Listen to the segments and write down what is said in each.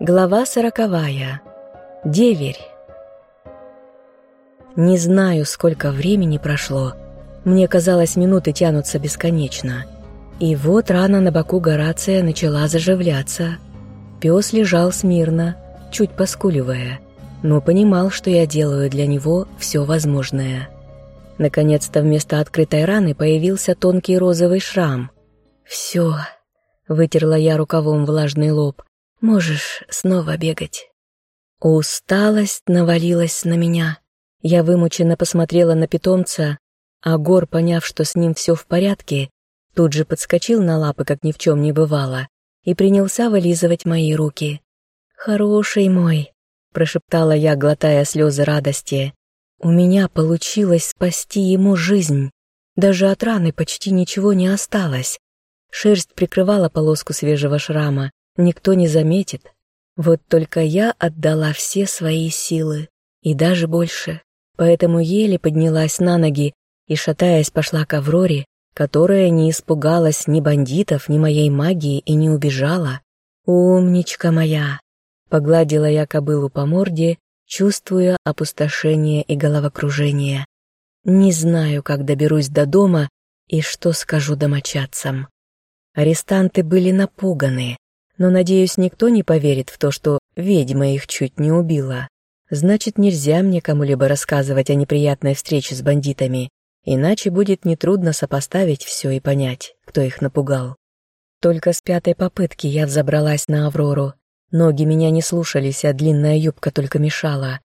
Глава сороковая. Деверь. Не знаю, сколько времени прошло. Мне казалось, минуты тянутся бесконечно. И вот рана на боку Горация начала заживляться. Пес лежал смирно, чуть поскуливая, но понимал, что я делаю для него все возможное. Наконец-то вместо открытой раны появился тонкий розовый шрам. «Все», — вытерла я рукавом влажный лоб, Можешь снова бегать». Усталость навалилась на меня. Я вымученно посмотрела на питомца, а Гор, поняв, что с ним все в порядке, тут же подскочил на лапы, как ни в чем не бывало, и принялся вылизывать мои руки. «Хороший мой», — прошептала я, глотая слезы радости. «У меня получилось спасти ему жизнь. Даже от раны почти ничего не осталось. Шерсть прикрывала полоску свежего шрама, никто не заметит. Вот только я отдала все свои силы, и даже больше. Поэтому еле поднялась на ноги и, шатаясь, пошла к Авроре, которая не испугалась ни бандитов, ни моей магии и не убежала. «Умничка моя!» Погладила я кобылу по морде, чувствуя опустошение и головокружение. Не знаю, как доберусь до дома и что скажу домочадцам. Арестанты были напуганы, но, надеюсь, никто не поверит в то, что ведьма их чуть не убила. Значит, нельзя мне кому-либо рассказывать о неприятной встрече с бандитами, иначе будет нетрудно сопоставить все и понять, кто их напугал. Только с пятой попытки я взобралась на Аврору. Ноги меня не слушались, а длинная юбка только мешала.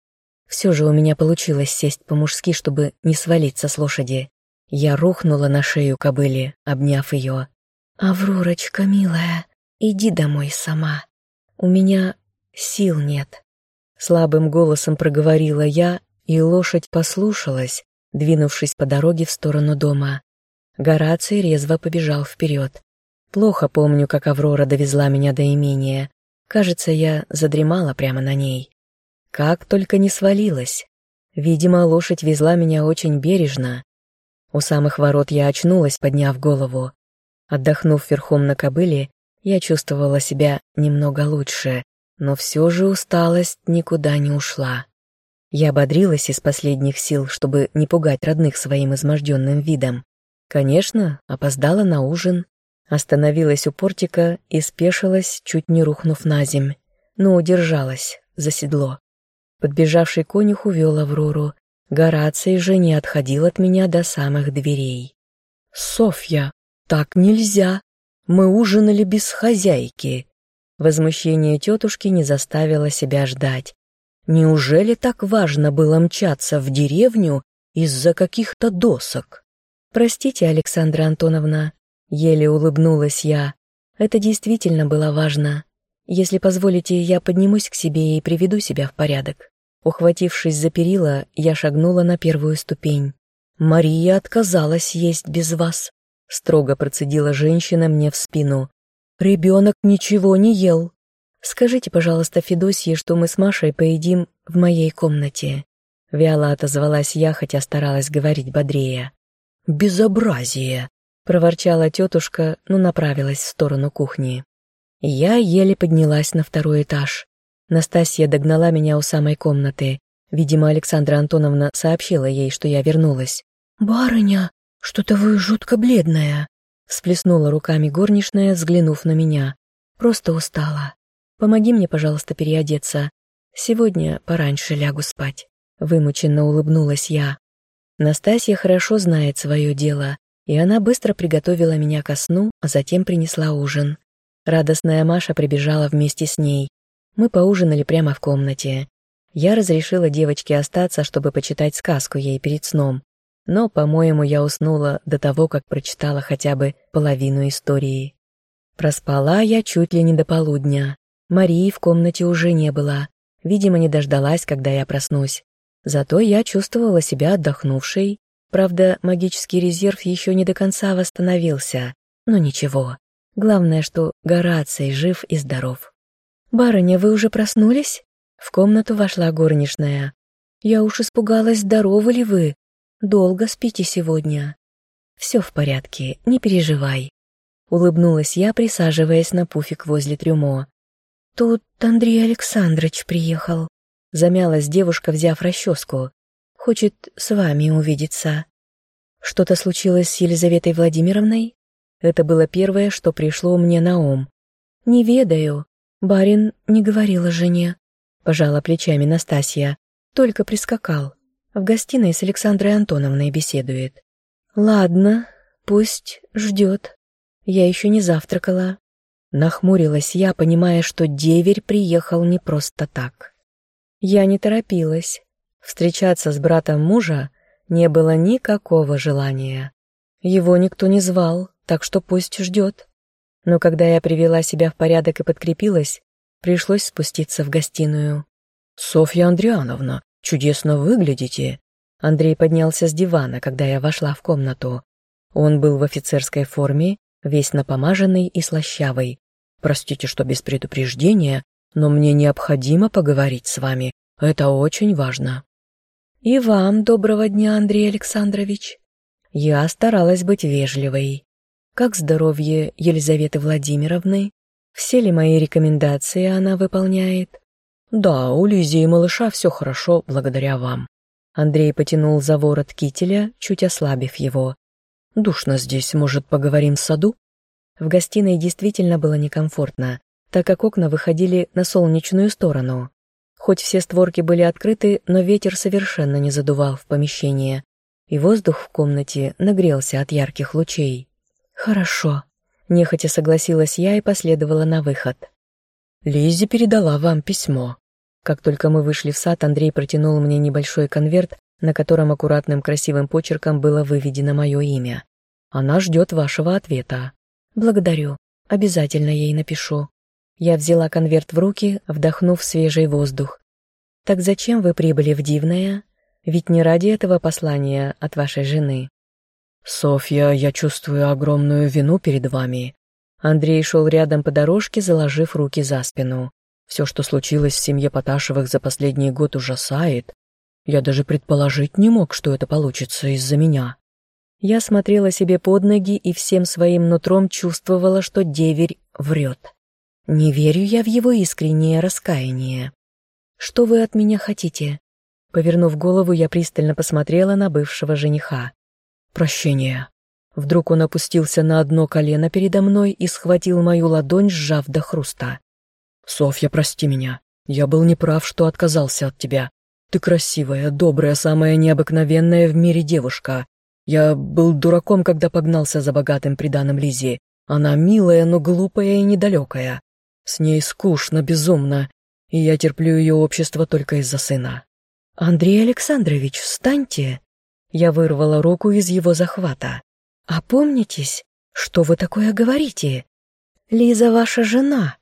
Все же у меня получилось сесть по-мужски, чтобы не свалиться с лошади. Я рухнула на шею кобыли, обняв ее. «Авророчка, милая, «Иди домой сама. У меня сил нет». Слабым голосом проговорила я, и лошадь послушалась, двинувшись по дороге в сторону дома. Гораций резво побежал вперед. Плохо помню, как Аврора довезла меня до имения. Кажется, я задремала прямо на ней. Как только не свалилась. Видимо, лошадь везла меня очень бережно. У самых ворот я очнулась, подняв голову. Отдохнув верхом на кобыле, я чувствовала себя немного лучше, но все же усталость никуда не ушла. Я бодрилась из последних сил, чтобы не пугать родных своим изможденным видом. Конечно, опоздала на ужин, остановилась у портика и спешилась, чуть не рухнув на земь, но удержалась за седло. Подбежавший конюх увел Аврору. Гораций же не отходил от меня до самых дверей. «Софья, так нельзя!» Мы ужинали без хозяйки. Возмущение тетушки не заставило себя ждать. Неужели так важно было мчаться в деревню из-за каких-то досок? Простите, Александра Антоновна, еле улыбнулась я. Это действительно было важно. Если позволите, я поднимусь к себе и приведу себя в порядок. Ухватившись за перила, я шагнула на первую ступень. Мария отказалась есть без вас. — строго процедила женщина мне в спину. «Ребенок ничего не ел. Скажите, пожалуйста, Федосье, что мы с Машей поедим в моей комнате». Вяло отозвалась я, хотя старалась говорить бодрее. «Безобразие!» — проворчала тетушка, но направилась в сторону кухни. Я еле поднялась на второй этаж. Настасья догнала меня у самой комнаты. Видимо, Александра Антоновна сообщила ей, что я вернулась. «Барыня!» «Что-то вы жутко бледная», — всплеснула руками горничная, взглянув на меня. «Просто устала. Помоги мне, пожалуйста, переодеться. Сегодня пораньше лягу спать». Вымученно улыбнулась я. Настасья хорошо знает свое дело, и она быстро приготовила меня ко сну, а затем принесла ужин. Радостная Маша прибежала вместе с ней. Мы поужинали прямо в комнате. Я разрешила девочке остаться, чтобы почитать сказку ей перед сном, но, по-моему, я уснула до того, как прочитала хотя бы половину истории. Проспала я чуть ли не до полудня. Марии в комнате уже не было. Видимо, не дождалась, когда я проснусь. Зато я чувствовала себя отдохнувшей. Правда, магический резерв еще не до конца восстановился. Но ничего. Главное, что Гораций жив и здоров. «Барыня, вы уже проснулись?» В комнату вошла горничная. «Я уж испугалась, здоровы ли вы?» Долго спите сегодня. Все в порядке, не переживай. Улыбнулась я, присаживаясь на пуфик возле трюмо. «Тут Андрей Александрович приехал», — замялась девушка, взяв расческу. «Хочет с вами увидеться». «Что-то случилось с Елизаветой Владимировной?» Это было первое, что пришло мне на ум. «Не ведаю. Барин не говорил о жене», — пожала плечами Настасья. «Только прискакал. В гостиной с Александрой Антоновной беседует». «Ладно, пусть ждет. Я еще не завтракала». Нахмурилась я, понимая, что деверь приехал не просто так. Я не торопилась. Встречаться с братом мужа не было никакого желания. Его никто не звал, так что пусть ждет. Но когда я привела себя в порядок и подкрепилась, пришлось спуститься в гостиную. «Софья Андриановна, чудесно выглядите!» Андрей поднялся с дивана, когда я вошла в комнату. Он был в офицерской форме, весь напомаженный и слащавый. «Простите, что без предупреждения, но мне необходимо поговорить с вами. Это очень важно». «И вам доброго дня, Андрей Александрович». Я старалась быть вежливой. Как здоровье Елизаветы Владимировны? Все ли мои рекомендации она выполняет? Да, у Лизи и малыша все хорошо, благодаря вам. Андрей потянул за ворот кителя, чуть ослабив его. Душно здесь, может, поговорим в саду? В гостиной действительно было некомфортно, так как окна выходили на солнечную сторону. Хоть все створки были открыты, но ветер совершенно не задувал в помещение, и воздух в комнате нагрелся от ярких лучей. «Хорошо», — нехотя согласилась я и последовала на выход. «Лиззи передала вам письмо». Как только мы вышли в сад, Андрей протянул мне небольшой конверт, на котором аккуратным красивым почерком было выведено мое имя. «Она ждет вашего ответа». «Благодарю. Обязательно ей напишу». Я взяла конверт в руки, вдохнув свежий воздух. «Так зачем вы прибыли в Дивное? Ведь не ради этого послания от вашей жены». «Софья, я чувствую огромную вину перед вами». Андрей шел рядом по дорожке, заложив руки за спину. «Все, что случилось в семье Поташевых за последний год, ужасает. Я даже предположить не мог, что это получится из-за меня». Я смотрела себе под ноги и всем своим нутром чувствовала, что деверь врет. Не верю я в его искреннее раскаяние. «Что вы от меня хотите?» Повернув голову, я пристально посмотрела на бывшего жениха. «Прощение». Вдруг он опустился на одно колено передо мной и схватил мою ладонь, сжав до хруста. «Софья, прости меня. Я был неправ, что отказался от тебя. Ты красивая, добрая, самая необыкновенная в мире девушка. Я был дураком, когда погнался за богатым приданым Лизи. Она милая, но глупая и недалекая. С ней скучно, безумно, и я терплю ее общество только из-за сына. «Андрей Александрович, встаньте!» Я вырвала руку из его захвата. «Опомнитесь, что вы такое говорите? Лиза ваша жена».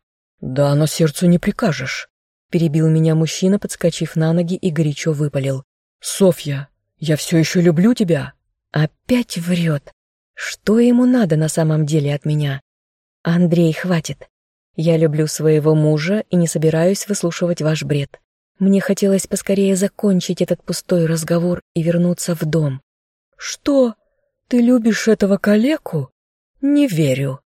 «Да, но сердцу не прикажешь», — перебил меня мужчина, подскочив на ноги и горячо выпалил. «Софья, я все еще люблю тебя». Опять врет. Что ему надо на самом деле от меня? Андрей, хватит. Я люблю своего мужа и не собираюсь выслушивать ваш бред. Мне хотелось поскорее закончить этот пустой разговор и вернуться в дом. «Что? Ты любишь этого калеку?» «Не верю».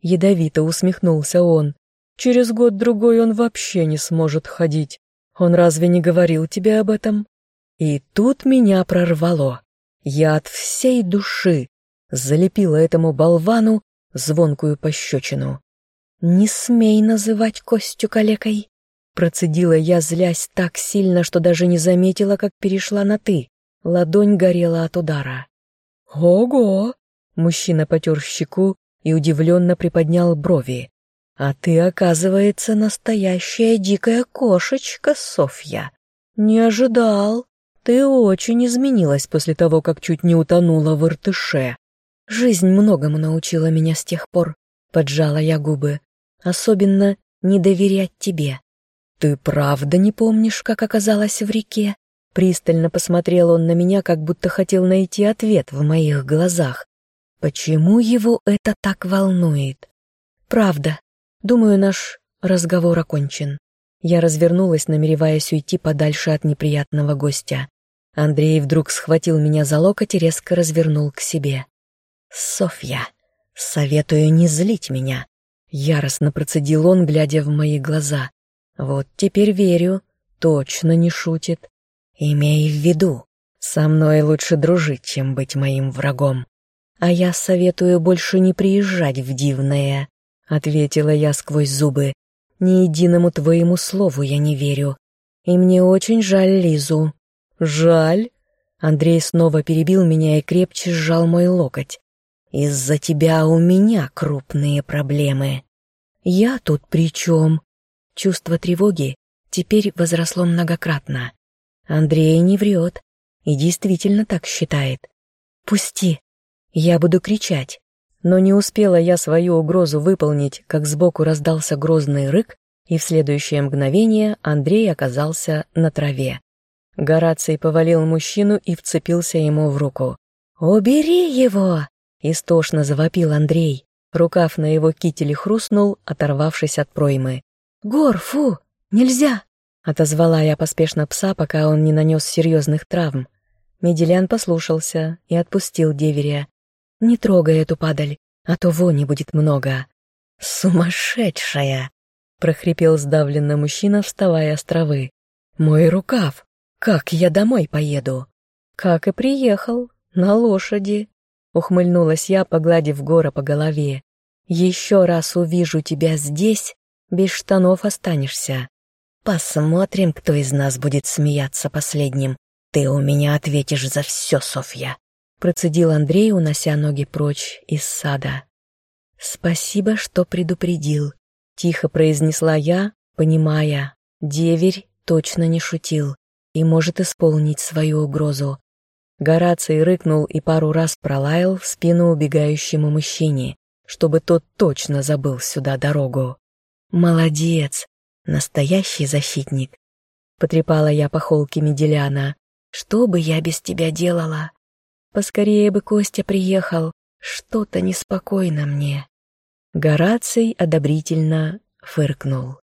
Ядовито усмехнулся он. «Через год-другой он вообще не сможет ходить. Он разве не говорил тебе об этом?» И тут меня прорвало. Я от всей души залепила этому болвану звонкую пощечину. «Не смей называть Костю калекой!» Процедила я, злясь так сильно, что даже не заметила, как перешла на «ты». Ладонь горела от удара. «Ого!» Мужчина потер щеку и удивленно приподнял брови. «А ты, оказывается, настоящая дикая кошечка, Софья. Не ожидал. Ты очень изменилась после того, как чуть не утонула в Иртыше. Жизнь многому научила меня с тех пор», — поджала я губы. Особенно не доверять тебе. Ты правда не помнишь, как оказалась в реке? Пристально посмотрел он на меня, как будто хотел найти ответ в моих глазах. Почему его это так волнует? Правда. Думаю, наш разговор окончен. Я развернулась, намереваясь уйти подальше от неприятного гостя. Андрей вдруг схватил меня за локоть и резко развернул к себе. «Софья, советую не злить меня. Яростно процедил он, глядя в мои глаза. Вот теперь верю, точно не шутит. Имей в виду, со мной лучше дружить, чем быть моим врагом. А я советую больше не приезжать в Дивное, ответила я сквозь зубы. Ни единому твоему слову я не верю. И мне очень жаль Лизу. Жаль? Андрей снова перебил меня и крепче сжал мой локоть. Из-за тебя у меня крупные проблемы. Я тут при чем? Чувство тревоги теперь возросло многократно. Андрей не врет и действительно так считает. Пусти. Я буду кричать. Но не успела я свою угрозу выполнить, как сбоку раздался грозный рык, и в следующее мгновение Андрей оказался на траве. Гораций повалил мужчину и вцепился ему в руку. «Убери его!» — истошно завопил Андрей. Рукав на его кителе хрустнул, оторвавшись от проймы. «Гор, фу! Нельзя!» — отозвала я поспешно пса, пока он не нанес серьезных травм. Меделян послушался и отпустил деверя. «Не трогай эту падаль, а то вони будет много». «Сумасшедшая!» — прохрипел сдавленно мужчина, вставая с травы. «Мой рукав! Как я домой поеду?» «Как и приехал, на лошади», — ухмыльнулась я, погладив Гора по голове. «Еще раз увижу тебя здесь, без штанов останешься. Посмотрим, кто из нас будет смеяться последним. Ты у меня ответишь за все, Софья», — процедил Андрей, унося ноги прочь из сада. «Спасибо, что предупредил», — тихо произнесла я, понимая, деверь точно не шутил и может исполнить свою угрозу. Гораций рыкнул и пару раз пролаял в спину убегающему мужчине, чтобы тот точно забыл сюда дорогу. «Молодец! Настоящий защитник!» Потрепала я по холке Меделяна. «Что бы я без тебя делала? Поскорее бы Костя приехал, что-то неспокойно мне». Гораций одобрительно фыркнул.